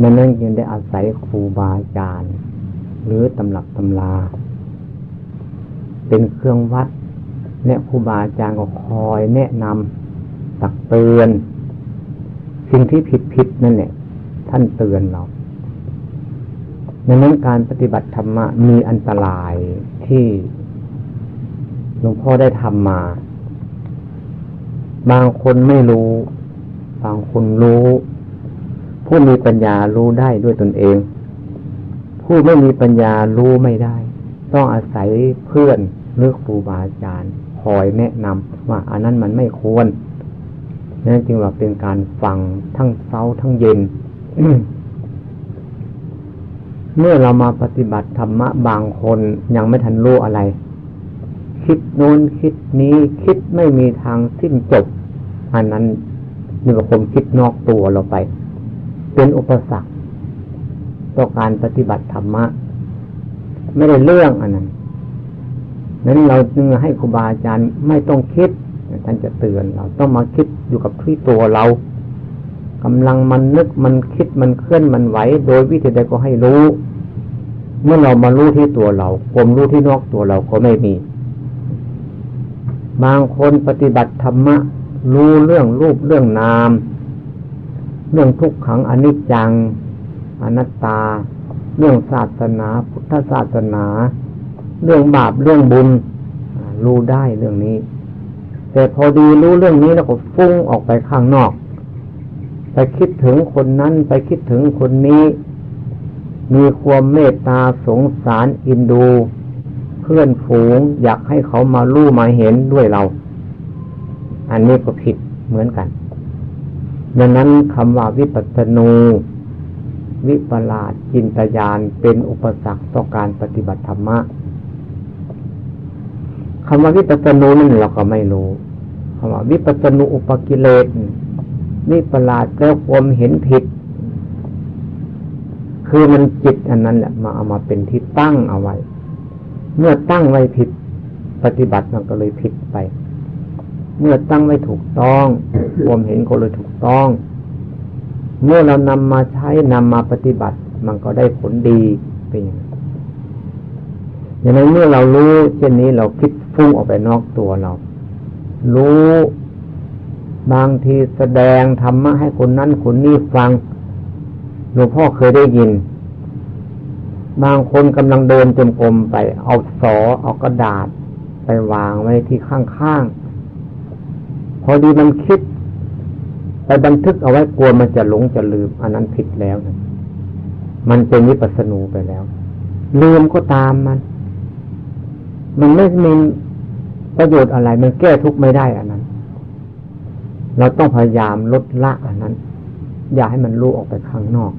นั่นนั่นยังได้อาศัยครูบาอาจารย์ หรือตำรับตำลาเป็นเครื่องวัดเนี่ยครูบาอาจารย์ก็คอยแนะนำตักเตือน สิ่งที่ผิดผิดนั่นแหละท่านเตือนเราดังนั้นการปฏิบัติธรรมะมีอันตรายที่หลวงพ่อได้ทำมา บางคนไม่รู้ บางคนรู้ ผู้มีปัญญารู้ได้ด้วยตนเอง ผู้ไม่มีปัญญารู้ไม่ได้ ต้องอาศัยเพื่อนหรือครูบาอาจารย์คอยแนะนำว่าอันนั้นมันไม่ควรนั่นจึงว่าเป็นการฟังทั้งเช้าทั้งเย็น เมื่อเรามาปฏิบัติธรรมะบางคนยังไม่ทันรู้อะไร คิดโน้นคิดนี้คิดไม่มีทางสิ้นจบ อันนั้นนี่ก็คมคิดนอกตัวเราไป เป็นอุปสรรคต่อการปฏิบัติธรรมะ ไม่ได้เรื่องอันนั้นนั้นเราจึงให้ครูบาอาจารย์ไม่ต้องคิดท่านจะเตือนเราต้องมาคิดอยู่กับที่ตัวเรากำลังมันนึกมันคิดมันเคลื่อนมันไหวโดยวิธีใดก็ให้รู้ เมื่อเรามารู้ที่ตัวเราความรู้ที่นอกตัวเราก็ไม่มี บางคนปฏิบัติธรรมะรู้เรื่องรูปเรื่องนาม เรื่องทุกขังอนิจจัง อนัตตา เรื่องศาสนา พุทธศาสนา เรื่องบาปเรื่องบุญรู้ได้เรื่องนี้ แต่พอดีรู้เรื่องนี้แล้วก็ฟุ้งออกไปข้างนอก ไปคิดถึงคนนั้นไปคิดถึงคนนี้ มีความเมตตาสงสารอินดู เพื่อนฝูงอยากให้เขามาลู่มาเห็นด้วยเรา อันนี้ก็ผิดเหมือนกัน ดังนั้นคำว่าวิปัสนู วิปลาสจินตยานเป็นอุปสรรคต่อการปฏิบัติธรรมะคำว่าวิปัสนูนั่นเราก็ไม่รู้คำว่าวิปัสนูอุปกิเลสวิปลาสแล้วความเห็นผิด คือมันจิตอันนั้นแหละมาเอามาเป็นที่ตั้งเอาไว้ เมื่อตั้งไว้ผิดปฏิบัติมันก็เลยผิดไป เมื่อตั้งไว้ถูกต้องความเห็นก็เลยถูกต้อง เมื่อเรานำมาใช้นำมาปฏิบัติ มันก็ได้ผลดีเป็นอย่างนั้นอย่างนั้นเมื่อเรารู้เช่นนี้เราคิดฟุ้งออกไปนอกตัวเรา รู้บางทีแสดงธรรมะให้คนนั้นคนนี้ฟังหลวงพ่อเคยได้ยิน บางคนกำลังเดินจนกรมไป เอาสอเอากระดาษไปวางไว้ที่ข้างๆ อดีมันคิด ไปบันทึกเอาไว้กลัวมันจะหลงจะลืม อันนั้นผิดแล้วนะมันเป็นวิปัสสนูไปแล้ว ลืมก็ตามมัน มันไม่มีประโยชน์อะไร มันแก้ทุกข์ไม่ได้อันนั้น เราต้องพยายามลดละอันนั้น อย่าให้มันรู้ออกไปข้างนอก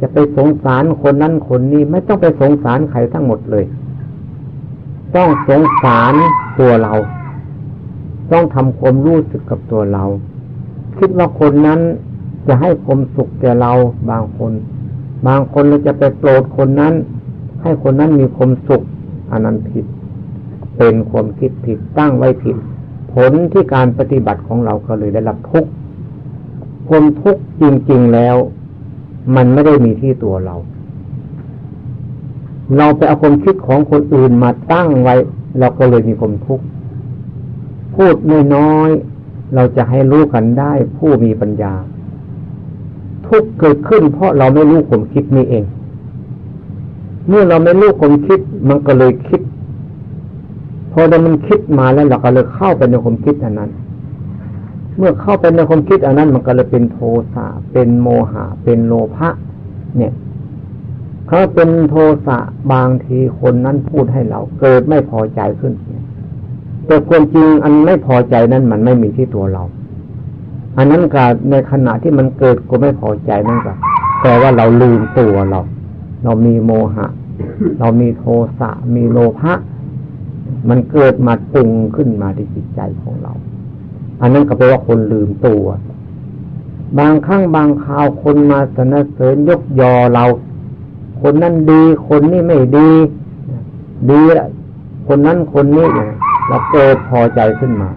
จะไปสงสารคนนั้นคนนี้ไม่ต้องไปสงสารใครทั้งหมดเลย ต้องสงสารตัวเรา ต้องทำความรู้สึกกับตัวเรา คิดว่าคนนั้นจะให้ความสุขแก่เราบางคน บางคนเราจะไปโปรดคนนั้น ให้คนนั้นมีความสุขอันนั้นผิด เป็นความคิดผิดตั้งไว้ผิด ผลที่การปฏิบัติของเราก็เลยได้รับทุกข์ความทุกข์จริง ๆแล้ว มันไม่ได้มีที่ตัวเรา เราไปเอาความคิดของคนอื่นมาตั้งไว้ เราก็เลยมีความทุกข์ พูดน้อยๆเราจะให้รู้กันได้ผู้มีปัญญา ทุกเกิดขึ้น เพราะเราไม่รู้ความคิดนี้เอง เมื่อเราไม่รู้ความคิดมันก็เลยคิด พอเรามันคิดมาแล้วเราก็เลยเข้าไปในความคิดอันนั้น เมื่อเข้าไปในความคิดอันนั้น มันก็เลยเป็นโทสะเป็นโมหะ เป็นโลภะเนี่ยเขาเป็นโทสะบางทีคนนั้นพูดให้เราเกิดไม่พอใจขึ้น แต่ความจริงอันไม่พอใจนั้นมันไม่มีที่ตัวเรา อันนั้นก็ในขณะที่มันเกิดก็ไม่พอใจนั่นก็แปลว่าเราลืมตัวเรา เรามีโมหะ เรามีโทสะมีโลภะมันเกิดมาปรุงขึ้นมาที่จิตใจของเรา อันนั้นก็แปลว่าคนลืมตัว บางครั้งบางคราวคนมาสนเสริญยกยอเรา คนนั้นดี คนนี้ไม่ดี ดีละคนนั้นคนนี้ เราเกิดพอใจขึ้นมา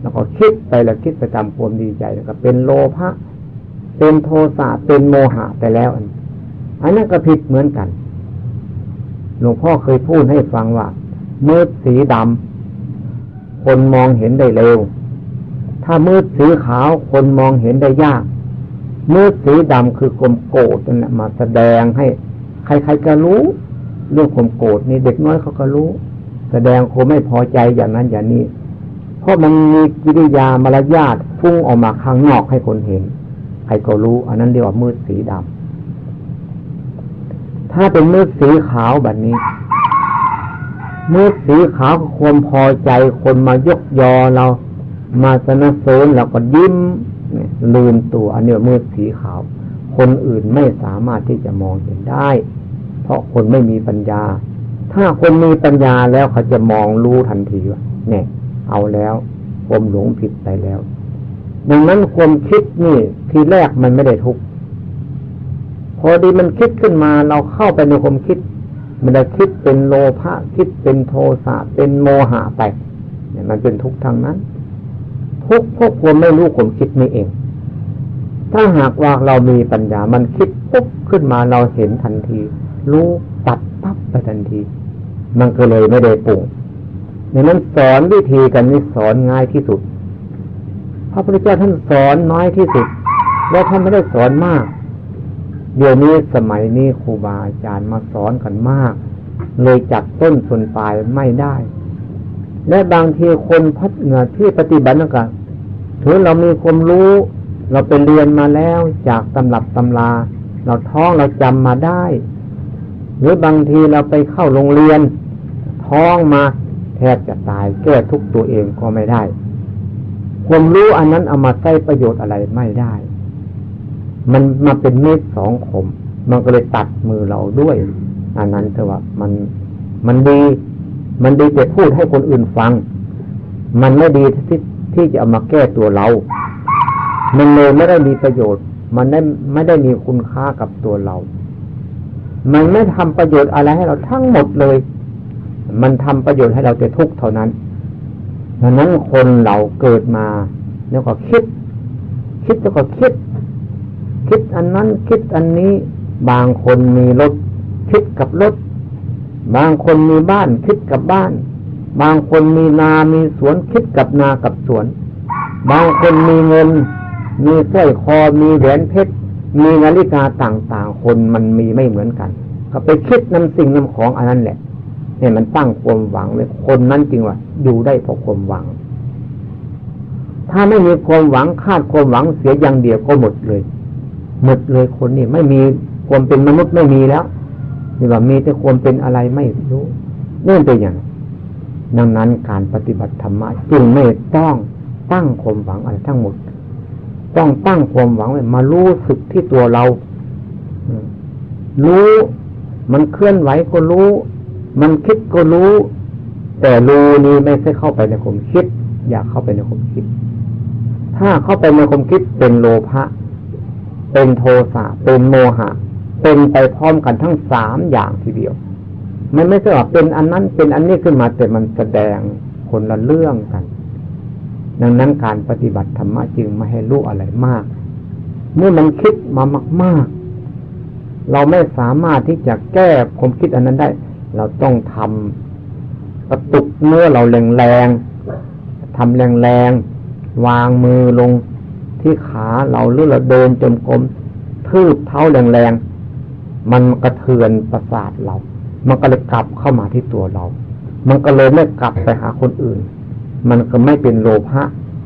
แล้วก็คิดไปแล้วคิดไปตามความดีใจแล้วก็เป็นโลภะเป็นโทสะเป็นโมหะไปแล้ว อันนั้นก็ผิดเหมือนกัน หลวงพ่อเคยพูดให้ฟังว่ามืดสีดำคนมองเห็นได้เร็ว ถ้ามืดสีขาวคนมองเห็นได้ยาก มืดสีดำคือความโกรธนั่นแหละมาแสดงให้ ใครๆก็รู้ เรื่องความโกรธนี่เด็กน้อยเขาก็รู้ แสดงคงไม่พอใจอย่างนั้นอย่างนี้ เพราะมันมีกิริยามารยาทพุ่งออกมาข้างนอกให้คนเห็น ใครก็รู้ อันนั้นเรียกว่ามืดสีดำถ้าเป็นมืดสีขาวแบบนี้ มืดสีขาวความพอใจคนมายกยอเรามาสนับสนุนเราก็ยิ้มลืมตัวอันนี้มืดสีขาว คนอื่นไม่สามารถที่จะมองเห็นได้ เพราะคนไม่มีปัญญา ถ้าคนมีปัญญาแล้วเขาจะมองรู้ทันทีว่าเนี่ยเอาแล้วความหลงผิดไปแล้ว ดังนั้นความคิดนี่ทีแรกมันไม่ได้ทุกพอดีมันคิดขึ้นมาเราเข้าไปในความคิด มันจะคิดเป็นโลภะคิดเป็นโทสะเป็นโมหะไปเนี่ยมันเป็นทุกข์ทางนั้น ทุกพวกควรไม่รู้ผมคิดนี่เอง ถ้าหากว่าเรามีปัญญามันคิดปุ๊บขึ้นมาเราเห็นทันที รู้ตัดปั๊บไปทันที มันก็เลยไม่ได้ปรุงดังนั้นสอนวิธีกันนี่สอนง่ายที่สุด พระพุทธเจ้าท่านสอนน้อยที่สุด แล้วท่านไม่ได้สอนมาก เดี๋ยวนี้สมัยนี้ครูบาอาจารย์มาสอนกันมาก เลยจับต้นส่วนปลายไม่ได้ และบางทีคนพัฒนาที่ปฏิบัตินั่นก็ถือเรามีความรู้ เราไปเรียนมาแล้วจากตำรับตำรา เราท้องเราจำมาได้ หรือบางทีเราไปเข้าโรงเรียน ท้องมาแทบจะตายแก้ทุกตัวเองก็ไม่ได้ ความรู้อันนั้นเอามาใช้ประโยชน์อะไรไม่ได้ มันมาเป็นเมฆสองขม มันก็เลยตัดมือเราด้วย อันนั้นเถอะว่ามันมันดี มันดีแต่พูดให้คนอื่นฟัง มันไม่ดีที่ที่จะเอามาแก้ตัวเรา มันเลยไม่ได้มีประโยชน์ มันได้ไม่ได้มีคุณค่ากับตัวเรา มันไม่ทำประโยชน์อะไรให้เราทั้งหมดเลย มันทำประโยชน์ให้เราแต่ทุกข์เท่านั้นดังนั้นคนเราเกิดมาแล้วก็คิด คิดแล้วก็คิด คิดอันนั้นคิดอันนี้ บางคนมีรถคิดกับรถ บางคนมีบ้านคิดกับบ้าน บางคนมีนา มีสวนคิดกับนากับสวน บางคนมีเงิน มีสร้อยคอ มีแหวนเพชร มีนาฬิกาต่างๆ คนมันมีไม่เหมือนกัน ก็ไปคิดนำสิ่งนำของอันนั้นแหละ เนี่ยมันตั้งความหวังเลยคนนั้นจริงว่าอยู่ได้เพราะความหวัง ถ้าไม่มีความหวังคาดความหวังเสียอย่างเดียวก็หมดเลย หมดเลยคนนี่ไม่มีความเป็นมนุษย์ไม่มีแล้วนี่ว่ามีแต่ความเป็นอะไรไม่รู้เนื่องเป็นอย่างดังนั้นการปฏิบัติธรรมะจึงไม่ต้องตั้งความหวังอะไรทั้งหมด ต้องตั้งความหวังไว้มารู้สึกที่ตัวเรารู้มันเคลื่อนไหวก็รู้ มันคิดก็รู้ แต่รู้นี้ไม่ใช่เข้าไปในความคิด อยากเข้าไปในความคิด ถ้าเข้าไปในความคิดเป็นโลภะเป็นโทสะเป็นโมหะ เป็นไปพร้อมกันทั้งสามอย่างทีเดียว มันไม่ใช่ว่าเป็นอันนั้นเป็นอันนี้ขึ้นมาแต่มันแสดงคนละเรื่องกัน ดังนั้นการปฏิบัติธรรมะจึงไม่ให้รู้อะไรมาก เมื่อมันคิดมามาก ๆ เราไม่สามารถที่จะแก้ความคิดอันนั้นได้ เราต้องทำกระตุกเนื้อเราแรงๆทำแรงๆวางมือลงที่ขาเราหรือเราเดินจมกลมทืบเท้าแรงๆมันกระเทือนประสาทเรา มันก็เลยกลับเข้ามาที่ตัวเรา มันก็เลยไม่กลับไปหาคนอื่น มันก็ไม่เป็นโลภะ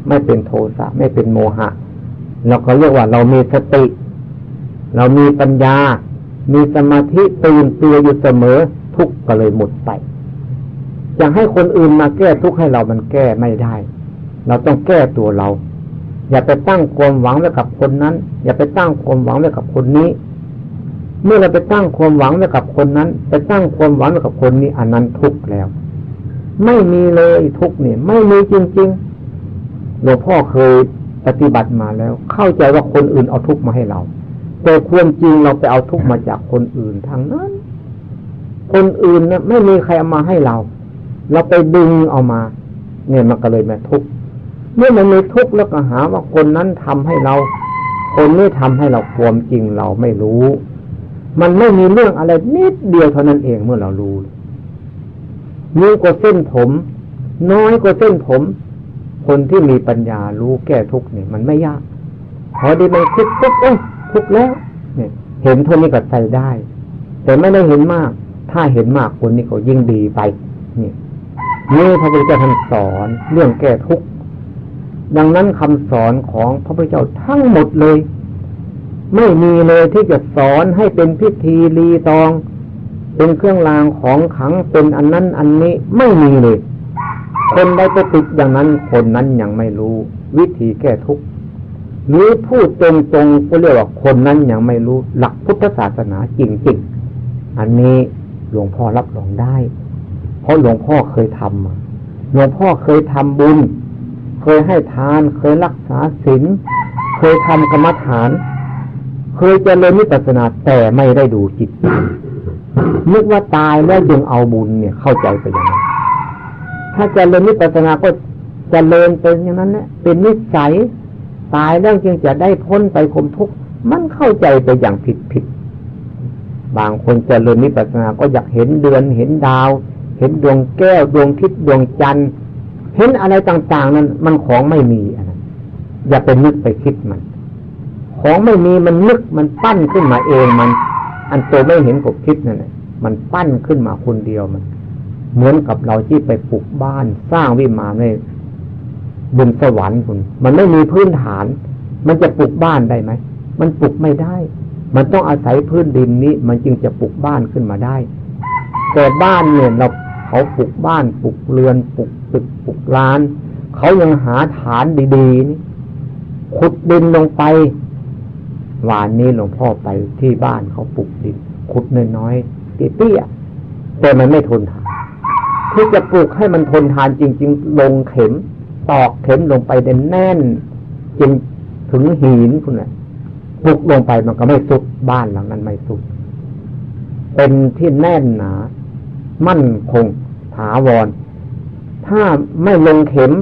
ไม่เป็นโทสะไม่เป็นโมหะเราก็เรียกว่าเรามีสติ เรามีปัญญา มีสมาธิตื่นตัวอยู่เสมอ ทุกก็เลยหมดไป อยากให้คนอื่นมาแก้ทุกข์ให้เรามันแก้ไม่ได้ เราต้องแก้ตัวเรา อย่าไปตั้งความหวังไว้กับคนนั้น อย่าไปตั้งความหวังไว้กับคนนี้ เมื่อเราไปตั้งความหวังไว้กับคนนั้น ไปตั้งความหวังไว้กับคนนี้อันนั้นทุกแล้ว ไม่มีเลยทุกเนี่ย ไม่มีจริงๆหลวงพ่อเคยปฏิบัติมาแล้ว เข้าใจว่าคนอื่นเอาทุกข์มาให้เราแต่ความจริงเราไปเอาทุกข์มาจากคนอื่นทางนั้น คนอื่นเนี่ยไม่มีใครเอามาให้เรา เราไปดึงเอามา เนี่ยมันก็เลยมาทุกข์เมื่อมันมีทุกข์แล้วก็หาว่าคนนั้นทำให้เรา คนนี้ทำให้เราความจริงเราไม่รู้ มันไม่มีเรื่องอะไรนิดเดียวเท่านั้นเองเมื่อเรารู้นิ้วก็เส้นผม น้อยก็เส้นผม คนที่มีปัญญารู้แก้ทุกข์เนี่ย มันไม่ยากพอดีมันคิดปุ๊บเอ้ยทุกข์แล้ว เนี่ย เห็นทนนี้ก็ใส่ได้ แต่ไม่ได้เห็นมาก ถ้าเห็นมากคนนี้ก็ยิ่งดีไป นี่นี่พระพุทธเจ้าท่านสอนเรื่องแก้ทุกข์ดังนั้นคำสอนของพระพุทธเจ้าทั้งหมดเลย ไม่มีเลยที่จะสอนให้เป็นพิธีรีตอง เป็นเครื่องรางของขังเป็นอันนั้นอันนี้ไม่มีเลย คนใดไปติดอย่างนั้นคนนั้นยังไม่รู้ วิธีแก้ทุกข์หรือพูดตรงๆก็เรียกว่าคนนั้นยังไม่รู้หลักพุทธศาสนาจริงๆอันนี้ หลวงพ่อรับรองได้ เพราะหลวงพ่อเคยทำมาหลวงพ่อเคยทำบุญ เคยให้ทาน เคยรักษาศีลเคยทำกรรมฐาน เคยเจริญนิพพานาแต่ไม่ได้ดูจิตนึกว่าตายแล้วจึงเอาบุญเนี่ยเข้าใจไปอย่างนั้นถ้าเจริญนิพพานาก็จเจริญเป็นอย่างนั้นแหละเป็นนิสัยตายแล้วจึงจะได้พ้นไปคมทุกข์มันเข้าใจไปอย่างผิดผิด บางคนเจริญนิพพานา ก็อยากเห็นเดือนเห็นดาว เห็นดวงแก้วดวงทิศดวงจันทร์ เห็นอะไรต่างๆนั้น มันของไม่มีอะไรอย่าไปนึกไปคิดมัน ของไม่มีมันนึกมันปั้นขึ้นมาเองมัน อันตัวไม่เห็นกบคิดนั่นแหละมันปั้นขึ้นมาคนเดียวมัน เหมือนกับเราที่ไปปลูกบ้านสร้างวิมานในบนสวรรค์คุณมันไม่มีพื้นฐาน มันจะปลูกบ้านได้ไหม มันปลูกไม่ได้ มันต้องอาศัยพื้นดินนี้ มันจึงจะปลูกบ้านขึ้นมาได้ แต่บ้านเนี่ยเราเขาปลูกบ้านปลูกเรือนปลูกตึกปลูกลาน เขายังหาฐานดีๆนี่ขุดดินลงไปวานนี้หลวงพ่อไปที่บ้านเขาปลูกดินขุดน้อยๆเตี้ยๆแต่มันไม่ทนทานที่จะปลูกให้มันทนทานจริง ๆ ลงเข็มตอกเข็มลงไปแน่นจนถึงหินคุณน่ะ ปุกลงไปมันก็ไม่สุดบ้านหลังนั้นไม่สุด เป็นที่แน่นหนา มั่นคงถาวร ถ้าไม่ลงเข็ม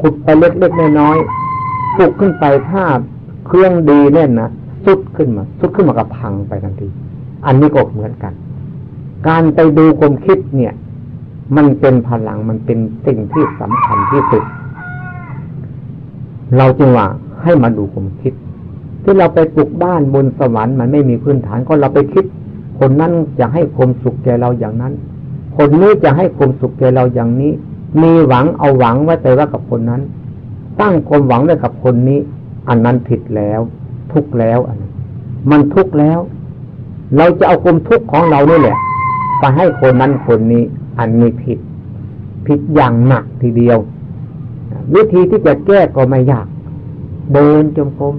ขุดไปเล็กๆน้อยๆปุกขึ้นไปถ้าเครื่องดีแน่นนะสุดขึ้นมาสุดขึ้นมากับพังไปทันที อันนี้ก็เหมือนกัน การไปดูความคิดเนี่ย มันเป็นพลังมันเป็นสิ่งที่สำคัญที่สุด เราจึงว่าให้มาดูความคิด ที่เราไปปลูกบ้านบนสวรรค์มันไม่มีพื้นฐานก็เราไปคิด คนนั้นจะให้ความสุขแก่เราอย่างนั้น คนนี้จะให้ความสุขแก่เราอย่างนี้ มีหวังเอาหวังไว้แต่ว่ากับคนนั้น ตั้งความหวังไว้กับคนนี้ อันนั้นผิดแล้ว ทุกแล้วอันนี้มันทุกแล้ว เราจะเอาความทุกข์ของเรานี่แหละไปให้คนนั้นคนนี้ อันนี้ผิด ผิดอย่างหนักทีเดียว วิธีที่จะแก้ก็ไม่ยาก เดินจงกรม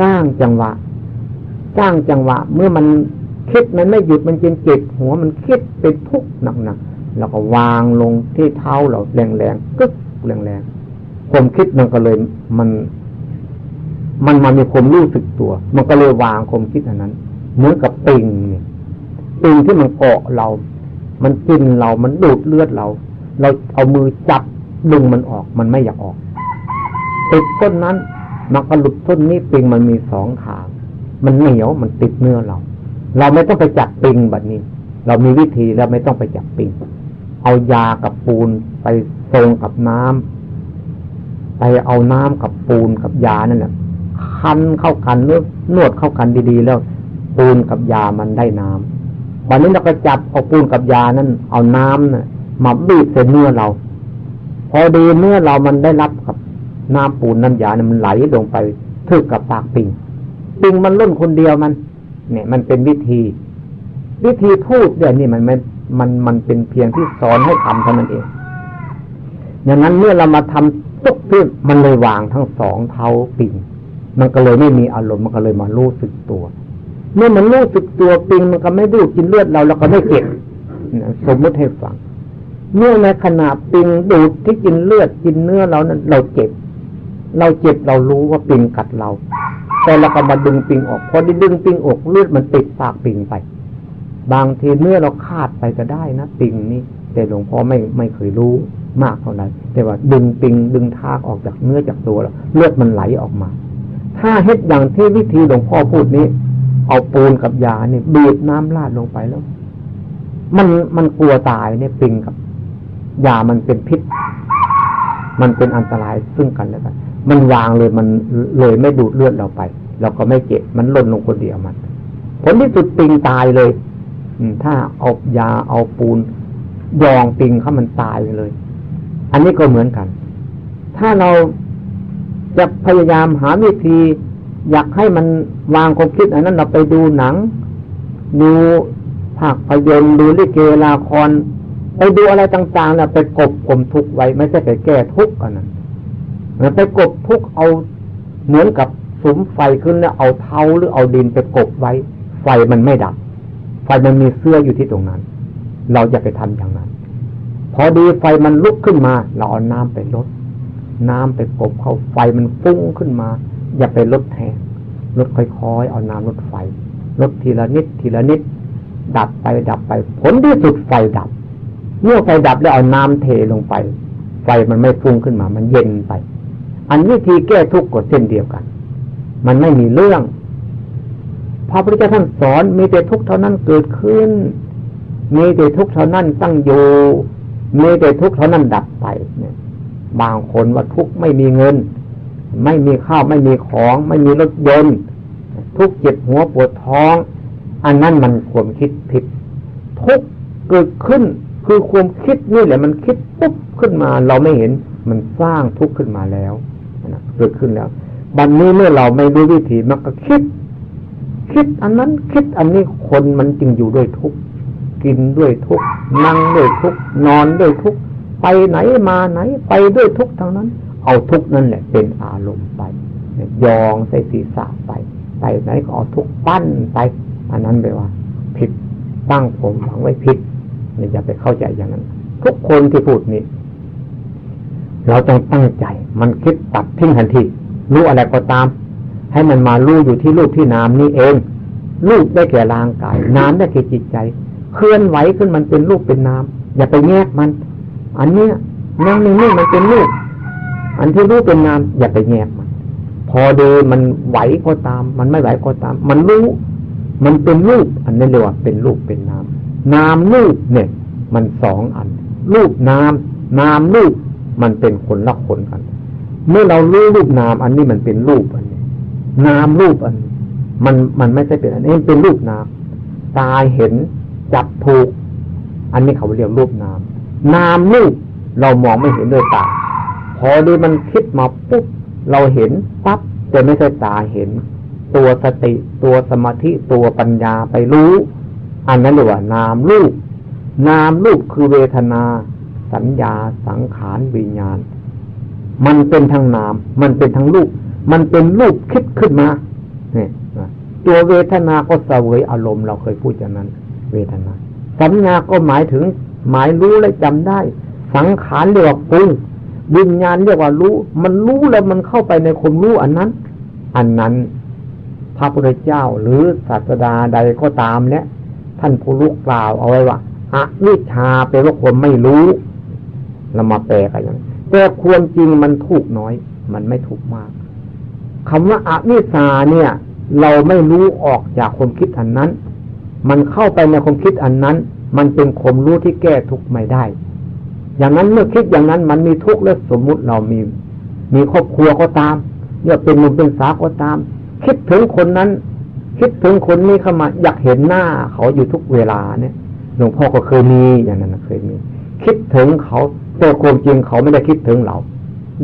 สร้างจังหวะ สร้างจังหวะ เมื่อมันคิดมันไม่หยุดมันจึงจิตหัวมันคิดเป็นทุกข์หนักๆแล้วก็วางลงที่เท้าเราแรงๆกึกแรงๆความคิดมันก็เลยมัน มันมามีความรู้สึกตัว มันก็เลยวางความคิดอันนั้นเหมือนกับปิงเนี่ยปิงที่มันเกาะเรา มันกินเรา มันดูดเลือดเรา เราเอามือจับดึงมันออก มันไม่อยากออกติดต้นนั้น มันก็หลุดต้นนี้ปิงมันมีสองทางมันเหนียวมันติดเนื้อเรา เราไม่ต้องไปจับปิงแบบนี้ เรามีวิธีแล้วไม่ต้องไปจับปิง เอายากับปูนไปทรงกับน้ำไปเอาน้ำกับปูนกับยานั่นแหละคันเข้ากันเนื้อนวดเข้ากันดีๆแล้ว ปูนกับยามันได้น้ำวันนี้เราก็จับเอาปูนกับยานั้น เอาน้ำน่ะมาบีบใส่เนื้อเรา พอดีเมื่อเรามันได้รับกับ น้ำปูนน้ำยาเนี่ยมันไหลลงไปทึกกับปากปิงปิงมันล่นคนเดียวมัน เนี่ย มันเป็นวิธี วิธีพูดเนี่ยนี่มันมันมันมันเป็นเพียงที่สอนให้ทำเท่านั้นเองอย่างนั้นเมื่อเรามาทำตุกขึ้นมันเลยวางทั้งสองเท้าปิงมันก็เลยไม่มีอารมณ์มันก็เลยมารู้สึกตัว เมื่อมันรู้สึกตัวปิงมันก็ไม่ดูกินเลือดเราแล้วก็ไม่เก็บสมมติให้ฟังเมื่อในขณะปิงดูดที่กินเลือดกินเนื้อเรานั้นเราเจ็บ เราเจ็บเรารู้ว่าปิงกัดเรา แต่เราก็มาดึงปิงออกพอได้ดึงปิงออกเลือดมันติดปากปิงไป บางทีเนื้อเราขาดไปก็ได้นะปิงนี่แต่หลวงพ่อไม่ไม่เคยรู้มากเท่าไหร่แต่ว่าดึงปิงดึงทากออกจากเนื้อจากตัวเราเลือดมันไหลออกมา ถ้าเฮ็ดอย่างที่วิธีหลวงพ่อพูดนี้ เอาปูนกับยาเนี่ยบีบน้ำลาดลงไปแล้ว มันมันกลัวตายเนี่ยปิงกับยามันเป็นพิษ มันเป็นอันตรายซึ่งกันและกัน มันวางเลยมันเลยไม่ดูดเลือดเราไป เราก็ไม่เจ็บมันล่นลงคนเดียวมันผลที่สุดปิงตายเลย อืถ้าเอายาเอาปูนยองปิงเขามันตายเลย อันนี้ก็เหมือนกัน ถ้าเราจะพยายามหาวิธี อยากให้มันวางความคิดอันนั้นเราไปดูหนัง ดูภาพยนตร์ดูลิเกละคร ไปดูอะไรต่างๆเนี่ยไปกบกลมทุกไว้ ไม่ใช่ไปแก้ทุกอันนั้น ไปกบทุกเอาเหมือนกับสุมไฟขึ้นแล้วเอาเท้าหรือเอาดินไปกบไว้ ไฟมันไม่ดับ ไฟมันมีเสื้ออยู่ที่ตรงนั้น เราจะไปทำอย่างนั้น พอดีไฟมันลุกขึ้นมา เราเอาน้ำไปลด น้ำไปกบเขาไฟมันฟุ้งขึ้นมา อย่าไปลดแทนลดค่อยๆ เอาน้ำลดไฟ ลดทีละนิดทีละนิด ดับไปดับไป ผลที่สุดไฟดับเมื่อไฟดับแล้วเอาน้ำเทลงไป ไฟมันไม่ฟุ้งขึ้นมา มันเย็นไป อันวิธีแก้ทุกข์ก็เช่นเดียวกัน มันไม่มีเรื่องพระพุทธเจ้าท่านสอนมีแต่ทุกข์เท่านั้นเกิดขึ้น มีแต่ทุกข์เท่านั้นตั้งอยู่ มีแต่ทุกข์เท่านั้นดับไปเนี่ยบางคนว่าทุกข์ไม่มีเงิน ไม่มีข้าวไม่มีของ ไม่มีรถยนต์ทุกข์เจ็บหัวปวดท้อง อันนั้นมันความคิดผิด ทุกข์เกิดขึ้นคือความคิดนี่แหละมันคิดปุ๊บขึ้นมา เราไม่เห็นมันสร้างทุกข์ขึ้นมาแล้ว นะเกิดขึ้นแล้ว บัดนนี้เมื่อเราไม่รู้วิธีมันก็คิด คิดอันนั้นคิดอันนี้คนมันจึงอยู่ด้วยทุกข์กินด้วยทุกข์นั่งด้วยทุกข์นอนด้วยทุกข์ไปไหนมาไหน ไปด้วยทุกข์ทั้งนั้น เอาทุกข์นั่นแหละ เป็นอารมณ์ไปยองใส่ศีรษะไป ไปไหนก็เอาทุกข์ปั้นไป อันนั้นแปลว่า ผิดตั้งผมหวังไว้ผิดอย่าไปเข้าใจอย่างนั้น ทุกคนที่พูดนี้ เราต้องตั้งใจ มันคิดตัดทิ้งทันทีรู้อะไรก็ตาม ให้มันมารู้อยู่ที่รูปที่นามนี่เองรูปได้แก่ร่างกายนามได้แก่จิตใจ เคลื่อนไหวขึ้นมันเป็นรูปเป็นนามอย่าไปแยกมัน อันเนี้ยนั่งนิ่งๆมันเป็นรูปอันที่รู้เป็นนามอย่าไปแยกมัน พอดีมันไหวก็ตาม มันไม่ไหวก็ตาม มันรู้ มันเป็นรูป อันนี้เรียกว่าเป็นรูปเป็นนามนามรูปเนี่ย มันสองอัน รูปนามนามรูป มันเป็นคนละคนกัน เมื่อเรารู้รูปนามอันนี้มันเป็นรูปอันนี้ นามรูปอัน มันมันไม่ใช่เป็นอันนี้เป็นรูปนาม ตาเห็นจับถูก อันนี้เขาเรียกรูปนาม นามรูปเรามองไม่เห็นด้วยตาพอดีมันคิดมาปุ๊บเราเห็นปั๊บแต่ไม่ใช่ตาเห็น ตัวสติตัวสมาธิตัวปัญญาไปรู้ อันนั้นเรียกว่านามรูปนามรูปคือเวทนา สัญญาสังขารวิญญาณ มันเป็นทั้งนาม มันเป็นทั้งรูป มันเป็นรูปคิดขึ้นมาเนี่ยตัวเวทนาก็เสวยอารมณ์เราเคยพูดอย่างนั้น เวทนา สัญญาก็หมายถึง หมายรู้และจำได้ สังขารเรียกว่าปรุงวิญญาณเรียกว่ารู้ มันรู้แล้วมันเข้าไปในความรู้อันนั้น อันนั้นพระพุทธเจ้าหรือศาสดาใดก็ตามเนี่ย ท่านผู้ลูกกล่าวเอาไว้ว่าอวิชาแปลว่าความไม่รู้ เรามาแปลกันอย่างแต่ควรจริงมันถูกน้อย มันไม่ถูกมากคำว่าอวิชาเนี่ย เราไม่รู้ออกจากความคิดอันนั้น มันเข้าไปในความคิดอันนั้น มันเป็นความรู้ที่แก้ทุกข์ไม่ได้ อย่างนั้นเมื่อคิดอย่างนั้นมันมีทุกข์แล้วสมมุติเรามี มีครอบครัวก็ตามเนี่ยเป็นมุมเป็นสาก็ตาม คิดถึงคนนั้น คิดถึงคนนี้เข้ามาอยากเห็นหน้าเขาอยู่ทุกเวลาเนี่ยหลวงพ่อก็เคยมีอย่างนั้นเคยมี คิดถึงเขา แต่ความจริงเขาไม่ได้คิดถึงเรา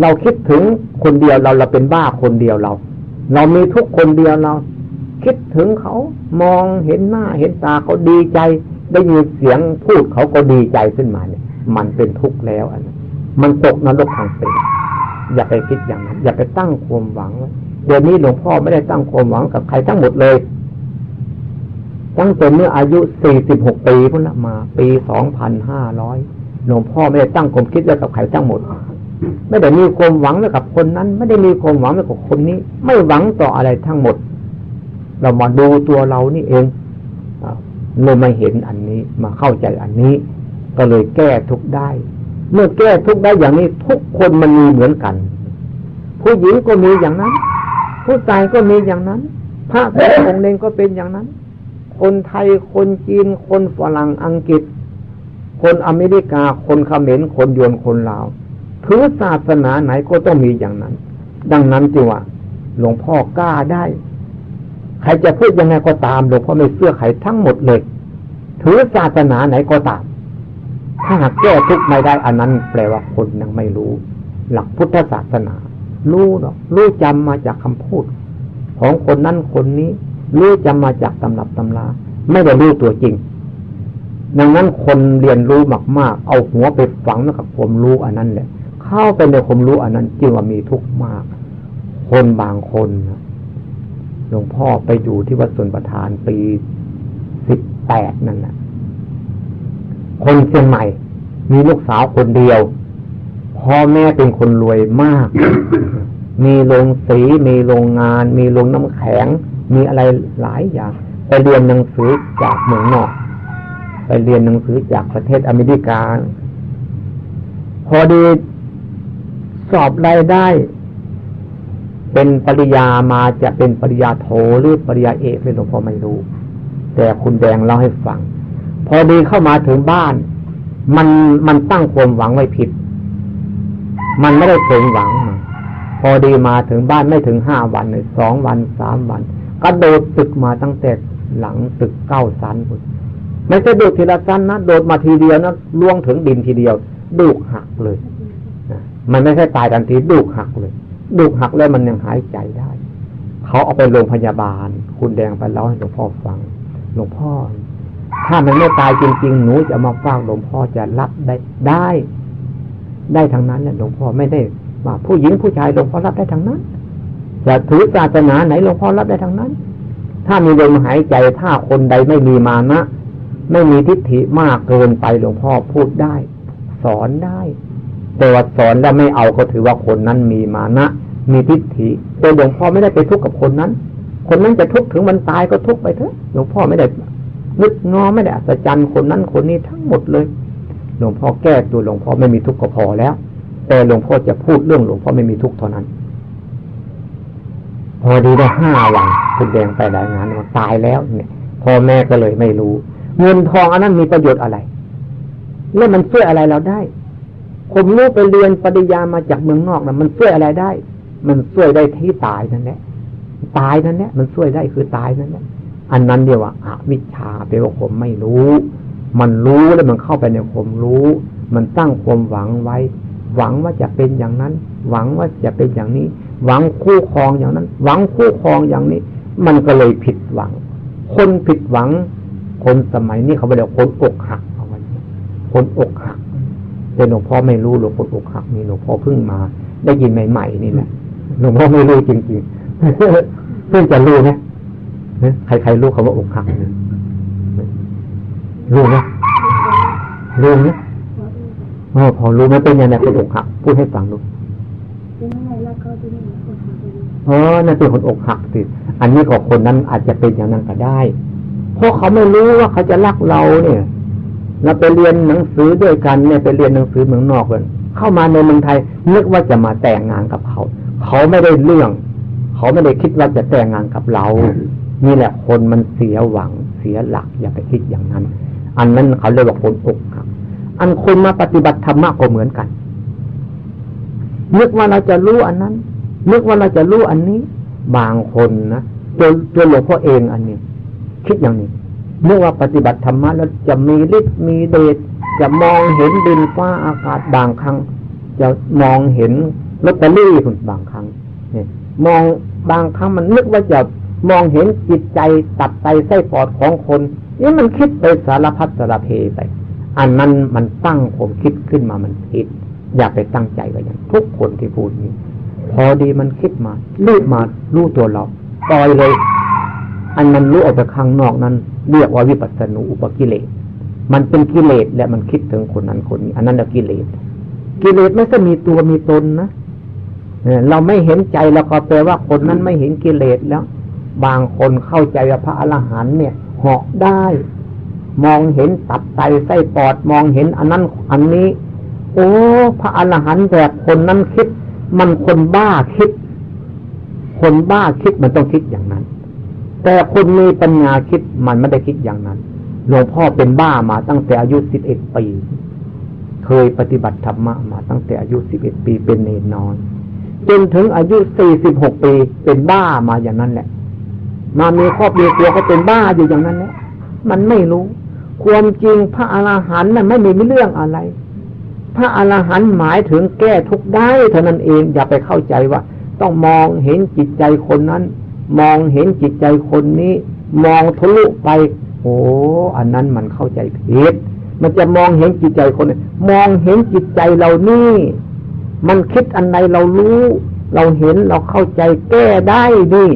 เราคิดถึงคนเดียวเราเราเป็นบ้าคนเดียวเรา เรามีทุกคนเดียวเรา คิดถึงเขามองเห็นหน้าเห็นตาเขาดีใจ ได้ยินเสียงพูดเขาก็ดีใจขึ้นมาเนี่ย มันเป็นทุกข์แล้วอันนั้นมันตกนรกทางเป็นอย่าไปคิดอย่างนั้น อย่าไปตั้งความหวังไว้เดี๋ยวนี้หลวงพ่อไม่ได้ตั้งความหวังกับใครทั้งหมดเลยตั้งแต่เมื่ออายุสี่สิบหกปีพุ่นละมา ปีสองพันห้าร้อย หลวงพ่อไม่ได้ตั้งความคิดไว้กับใครทั้งหมด ไม่ได้มีความหวังไว้กับคนนั้น ไม่ได้มีความหวังไว้กับคนนี้ ไม่หวังต่ออะไรทั้งหมด เรามาดูตัวเรานี่เองเรามาเห็นอันนี้มาเข้าใจอันนี้ ก็เลยแก้ทุกได้ เมื่อแก้ทุกได้อย่างนี้ ทุกคนมันมีเหมือนกัน ผู้หญิงก็มีอย่างนั้น ผู้ชายก็มีอย่างนั้น พระสงฆ์องค์เองก็เป็นอย่างนั้น คนไทยคนจีนคนฝรั่งอังกฤษ คนอเมริกา คนเขมร คนยวน คนลาวถือศาสนาไหนก็ต้องมีอย่างนั้น ดังนั้นจึงว่าหลวงพ่อกล้าได้ ใครจะพูดยังไงก็ตามหลวงพ่อไม่เสื้อไขทั้งหมดเลย ถือศาสนาไหนก็ตาม ถ้าหากแก้ทุกข์ไม่ได้อันนั้น แปลว่าคนยังไม่รู้ หลักพุทธศาสนา รู้หรอกรู้จำมาจากคำพูด ของคนนั้นคนนี้ รู้จำมาจากตำรับตำรา ไม่ได้รู้ตัวจริง ดังนั้นคนเรียนรู้มากๆ เอาหัวไปฝังกับความรู้อันนั้นแหละเข้าไปในความรู้อันนั้นจึงว่ามีทุกข์มาก คนบางคนหลวงพ่อไปอยู่ที่วัดสุนประธานปีสิบแปดนั่นแหละคนเชียงใหม่ มีลูกสาวคนเดียว พ่อแม่เป็นคนรวยมาก มีโรงสี มีโรงงาน มีโรงน้ำแข็ง มีอะไรหลายอย่าง ไปเรียนหนังสือจากเมืองนอก ไปเรียนหนังสือจากประเทศอเมริกา พอดีสอบรายได้ เป็นปริญามาจะเป็นปริญาโทหรือปริญาเอกเลยหลวงพ่อไม่รู้ แต่คุณแดงเล่าให้ฟัง พอดีเข้ามาถึงบ้าน มันมันตั้งความหวังไว้ผิด มันไม่ได้สมหวัง พอดีมาถึงบ้านไม่ถึงห้าวันเลยสองวันสามวัน ก็โดดตึกมาตั้งแต่หลังตึกเก้าชั้น ไม่ใช่โดดทีละชั้นนะโดดมาทีเดียวนะล่วงถึงดินทีเดียว ดูกหักเลยมันไม่ใช่ตายทันทีดูกหักเลย ดูกหักแล้วมันยังหายใจได้ เขาเอาไปโรงพยาบาล คุณแดงไปเล่าให้หลวงพ่อฟังหลวงพ่อ ถ้ามันไม่ตายจริง ๆ หนูจะมาฟังหลวงพ่อจะรับได้ได้ ได้ทางนั้นเนี่ยหลวงพ่อไม่ได้ว่าผู้หญิงผู้ชายหลวงพ่อรับได้ทางนั้นจะถือศาสนาไหนหลวงพ่อรับได้ทางนั้น ถ้ามีลมหายใจถ้าคนใดไม่มีมานะ ไม่มีทิฏฐิมากเกินไปหลวงพ่อพูดได้ สอนได้ แต่ว่าสอนแล้วไม่เอาก็ถือว่าคนนั้นมีมานะ มีทิฏฐิแต่หลวงพ่อไม่ได้ไปทุกข์กับคนนั้น คนนั้นจะทุกข์ถึงมันตายก็ทุกข์ไปเถอะหลวงพ่อไม่ได้นึกงอไม่ได้อัศจรรย์คนนั้นคนนี้ทั้งหมดเลย หลวงพ่อแก้ตัวหลวงพ่อไม่มีทุกข์ก็พอแล้ว แต่หลวงพ่อจะพูดเรื่องหลวงพ่อไม่มีทุกข์เท่านั้น พอดีได้ห้าวันคุณแดงไปรายงานว่าตายแล้วเนี่ยพ่อแม่ก็เลยไม่รู้ เงินทองอันนั้นมีประโยชน์อะไร แล้วมันช่วยอะไรเราได้ ผมรู้ไปเรียนปริญญามาจากเมืองนอกนะมันช่วยอะไรได้ มันช่วยได้ที่ตายนั่นแหละตายนั่นแหละมันช่วยได้คือตายนั่นแหละอันนั้นเดียวว่าอวิชชาแปลว่าผมไม่รู้ มันรู้แล้วมันเข้าไปในผมรู้ มันตั้งความหวังไว้ หวังว่าจะเป็นอย่างนั้น หวังว่าจะเป็นอย่างนี้ หวังคู่ครองอย่างนั้น หวังคู่ครองอย่างนี้ มันก็เลยผิดหวัง คนผิดหวัง คนสมัยนี้เขาเรียกคนอกหักเอาไว้คนอกหักแต่หลวงพ่อไม่รู้หลวงพ่ออกหักนี่หลวงพ่อเพิ่งมา ได้ยินใหม่ๆนี่แหละหลวงพ่อไม่รู้จริงๆเพิ่งจะรู้นะใครๆรู้คำว่าอกหักรู้ไหมรู้ไหมออพอรู้ไหมเป็นยังไงเป็นอกหักพูดให้ฟังดูอ๋อนั่นเป็นคนอกหักสิอันนี้ของคนนั้นอาจจะเป็นอย่างนั้นก็ได้ เพราะเขาไม่รู้ว่าเขาจะรักเราเนี่ยเราไปเรียนหนังสือด้วยกันเนี่ยไปเรียนหนังสือเมืองนอกกันเข้ามาในเมืองไทยนึกว่าจะมาแต่งงานกับเขา เขาไม่ได้เรื่อง เขาไม่ได้คิดว่าจะแต่งงานกับเรา นี่แหละคนมันเสียหวังเสียหลักอย่าไปคิดอย่างนั้น อันนั้นเขาเรียกว่าคนอกหักอันคนมาปฏิบัติธรรมะก็เหมือนกัน นึกว่าเราจะรู้อันนั้น นึกว่าเราจะรู้อันนี้ บางคนนะจนจนหลวงพ่อเองอันนี้ คิดอย่างนี้เมื่อว่าปฏิบัติธรรมะแล้วจะมีฤทธิ์มีเดชจะมองเห็นดินฟ้าอากาศบางครั้ง จะมองเห็นลอตเตอรี่คุณบางครั้งเนี่ยมองบางครั้งมันนึกว่าจะมองเห็นจิตใจตัดใจไส้ปอดของคนนี่มันคิดไปสารพัดสารเพไป อันนั้นมันตั้งผมคิดขึ้นมามันผิด อย่าไปตั้งใจไว้อย่างทุกคนที่พูดนี้ พอดีมันคิดมารีบมารู้ตัวเราปล่อยเลย อันมันรู้ออกจากข้างนอกนั้น เรียกว่าวิปัสสนูอุปกิเลส มันเป็นกิเลสและมันคิดถึงคนนั้นคนนี้ อันนั้นเรียกกิเลส กิเลสไม่ใช่มีตัวมีตนนะเราไม่เห็นใจแล้วก็แปลว่าคนนั้นไม่เห็นกิเลสแล้ว บางคนเข้าใจว่าพระอรหันต์เนี่ยเหาะได้ มองเห็นตับไตไส้ปอดมองเห็นอันนั้นอันนี้ โอ้พระอรหันต์แบบคนนั้นคิด มันคนบ้าคิด คนบ้าคิดมันต้องคิดอย่างนั้น แต่คนมีปัญญาคิดมันไม่ได้คิดอย่างนั้น หลวงพ่อเป็นบ้ามาตั้งแต่อายุสิบเอ็ดปี เคยปฏิบัติธรรมะมาตั้งแต่อายุสิบเอ็ดปีเป็นเนนนอนจนถึงอายุสี่สิบหกปีเป็นบ้ามาอย่างนั้นแหละ มามีครอบมีครัวก็เป็นบ้าอยู่อย่างนั้นแหละมันไม่รู้ ความจริงพระอรหันต์นั้นไม่มีเรื่องอะไร พระอรหันต์หมายถึงแก้ทุกได้เท่านั้นเองอย่าไปเข้าใจว่า ต้องมองเห็นจิตใจคนนั้น มองเห็นจิตใจคนนี้ มองทะลุไป โอ้อันนั้นมันเข้าใจผิดมันจะมองเห็นจิตใจคนนี้มองเห็นจิตใจเรานี่ มันคิดอันใดเรารู้ เราเห็นเราเข้าใจแก้ได้นี่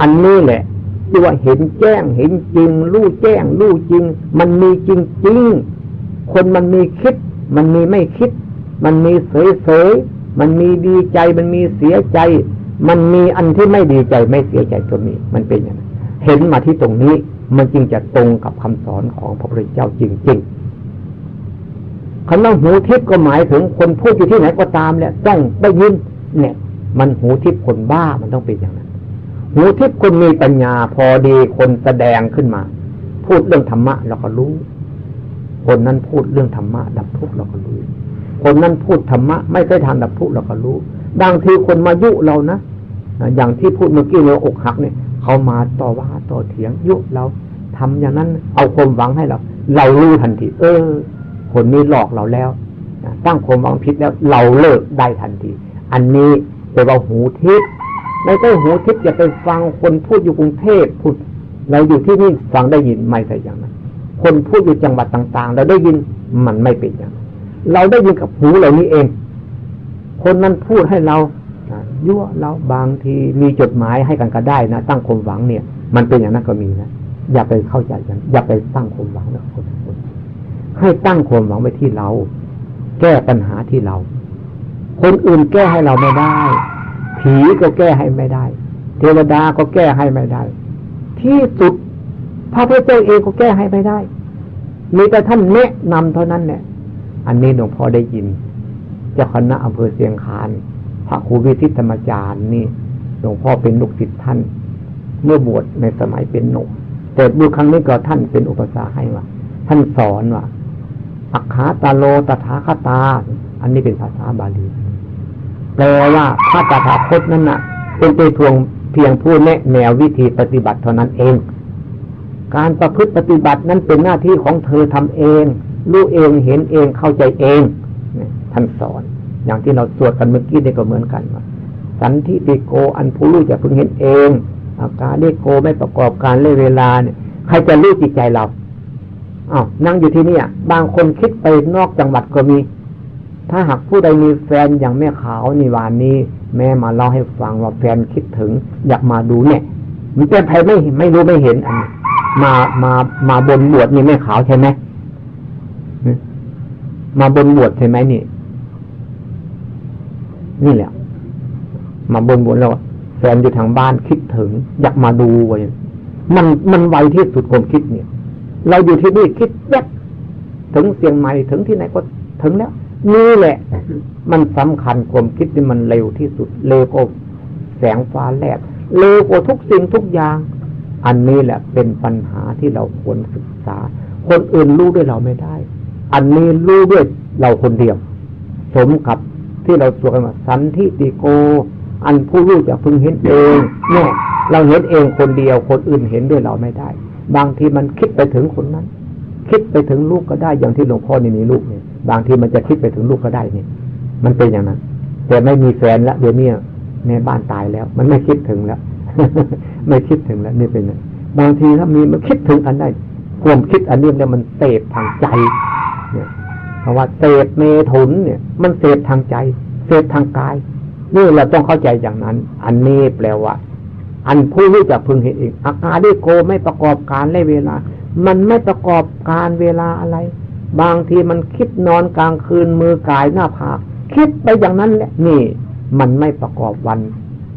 อันนี้แหละที่ว่าเห็นแจ้งเห็นจริง รู้แจ้ง รู้จริง มันมีจริงจริงคนมันมีคิด มันมีไม่คิด มันมีเสยเสยมันมีดีใจมันมีเสียใจ มันมีอันที่ไม่ดีใจไม่เสียใจก็มี มันเป็นอย่างนั้นเห็นมาที่ตรงนี้มันจึงจะตรงกับคำสอนของพระพุทธเจ้าจริงๆคำว่าหูทิพย์ก็หมายถึงคนพูดอยู่ที่ไหนก็ตามแหละต้องได้ยินเนี่ย มันหูทิพย์คนบ้ามันต้องเป็นอย่างนั้น หูทิพย์คนมีปัญญาพอดีคนแสดงขึ้นมา พูดเรื่องธรรมะเราก็รู้ คนนั้นพูดเรื่องธรรมะดับทุกข์เราก็รู้ คนนั้นพูดธรรมะ ไม่ใช่ทางดับทุกข์เราก็รู้บางทีคนมายุเรานะอย่างที่พูดเมื่อกี้เราอกหักเนี่ยเขามาต่อว่าต่อเถียงยุเราทำอย่างนั้น เอาความหวังให้เรา เรารู้ทันที เออ คนนี้หลอกเราแล้วตั้งความหวังผิดแล้ว เราเลิกได้ทันที อันนี้เป็นว่าหูทิพย์ไม่ใช่หูทิพย์จะไปฟังคนพูดอยู่กรุงเทพพูดเราอยู่ที่นี่ฟังได้ยินไม่ใช่อย่างนั้น คนพูดอยู่จังหวัดต่าง ๆ เราได้ยินมันไม่เป็นอย่างนั้น เราได้ยินกับหูเหล่านี้เอง คนนั้นพูดให้เรายั่วเราบางทีมีจดหมายให้กันก็ได้นะตั้งความหวังเนี่ย มันเป็นอย่างนั้นก็มีนะอย่าไปเข้าใจกันอย่าไปตั้งความหวังนะคนคนให้ตั้งความหวังไว้ที่เรา แก้ปัญหาที่เรา คนอื่นแก้ให้เราไม่ได้ ผีก็แก้ให้ไม่ได้ เทวดาก็แก้ให้ไม่ได้ ที่สุดพระพุทธเจ้าเองก็แก้ให้ไม่ได้ มีแต่ท่านแนะนำเท่านั้นเนี่ย อันนี้หลวงพ่อได้ยิน เจ้าคณะอำเภอเสียงคาน พระครูวิสิทธรรมจารย์นี่หลวงพ่อเป็นลูกศิษย์ท่าน เมื่อบวชในสมัยเป็นหนุ่มแต่ดูครั้งนี้ก็ท่านเป็นอุปสาให้ว่าท่านสอนว่าอักขาตาโลตถาคตา อันนี้เป็นภาษาบาลีแปลว่าพระตถาคตนั้นน่ะ เป็นเพียงเพียงผู้แนะแนววิธีปฏิบัติเท่านั้นเอง การประพฤติปฏิบัตินั้นเป็นหน้าที่ของเธอทำเอง รู้เองเห็นเองเข้าใจเองท่านสอน อย่างที่เราสวดกันเมื่อกี้นี่ก็เหมือนกันว่าสันทิติโกอันผู้รู้จะพึงเห็นเองอาการเดโกไม่ประกอบการเล่เวลาเนี่ย ใครจะรู้จิตใจเราอ้าวนั่งอยู่ที่นี่บางคนคิดไปนอกจังหวัดก็มี ถ้าหากผู้ใดมีแฟนอย่างแม่ขาวนิวานนี้ แม่มาเล่าให้ฟังว่าแฟนคิดถึง อยากมาดูเนี่ย มันเป็นใครไม่ไม่รู้ไม่เห็นอันมามามาบนบวชนี่แม่ขาวใช่ไหม มาบนบวชใช่ไหมนี่ นี่แหละ มาบนบวชแล้วแฟนอยู่ทางบ้านคิดถึง อยากมาดูไว้มันมันไวที่สุดความคิดเนี่ย เราอยู่ที่นี่คิดแยกถึงเสียงใหม่ถึงที่ไหนก็ถึงแล้ว นี่แหละ มันสำคัญความคิดนี่มันเร็วที่สุด เร็วกว่าแสงฟ้าแลบเร็วกว่าทุกสิ่งทุกอย่าง อันนี้แหละเป็นปัญหาที่เราควรศึกษา คนอื่นรู้ด้วยเราไม่ได้ อันนี้รู้ด้วยเราคนเดียว สมกับที่เราสวดกันว่าสันทิติโก อันผู้รู้จะพึงเห็นเองเนี่ยเราเห็นเองคนเดียวคนอื่นเห็นด้วยเราไม่ได้ บางทีมันคิดไปถึงคนนั้น คิดไปถึงลูกก็ได้อย่างที่หลวงพ่อนี่มีลูกเนี่ย บางทีมันจะคิดไปถึงลูกก็ได้เนี่ย มันเป็นอย่างนั้น แต่ไม่มีแฟนแล้วเดี๋ยวนี้แม่บ้านตายแล้ว มันไม่คิดถึงแล้ว ไม่คิดถึงแล้วนี่เป็นบางทีถ้ามีมันคิดถึงอันได้ความคิดอันนี้เนี่ยมันเสพทางใจาว่าเสพเมถุนเนี่ย มันเสพทางใจเสพทางกายนี่เราต้องเข้าใจอย่างนั้น อันนี้แปลว่า อันผู้รู้จักพึงเห็นเองอาการด้โกไม่ประกอบการในเวลา มันไม่ประกอบการเวลาอะไร บางทีมันคิดนอนกลางคืนมือกายหน้าผากคิดไปอย่างนั้นแหละนี่ มันไม่ประกอบวัน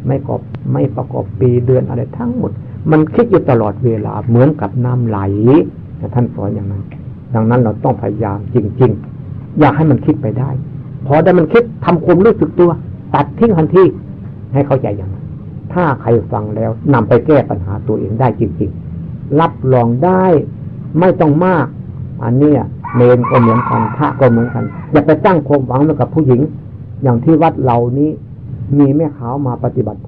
ไม่ประกอบไม่ประกอบปีเดือนอะไรทั้งหมด มันคิดอยู่ตลอดเวลาเหมือนกับน้ำไหลท่านสอนอย่างนั้น ดังนั้นเราต้องพยายามจริง ๆ อยากให้มันคิดไปได้ พอได้มันคิดทำความรู้สึกตัว ตัดทิ้งทันทีให้เข้าใจอย่างนั้นถ้าใครฟังแล้วนำไปแก้ปัญหาตัวเองได้จริงๆ รับรองได้ไม่ต้องมาก อันเนี้ยเนนก็เหมือนกันพระก็เหมือนกัน อย่าไปตั้งความหวังกับผู้หญิง อย่างที่วัดเหล่านี้มีแม่ขาวมาปฏิบัติ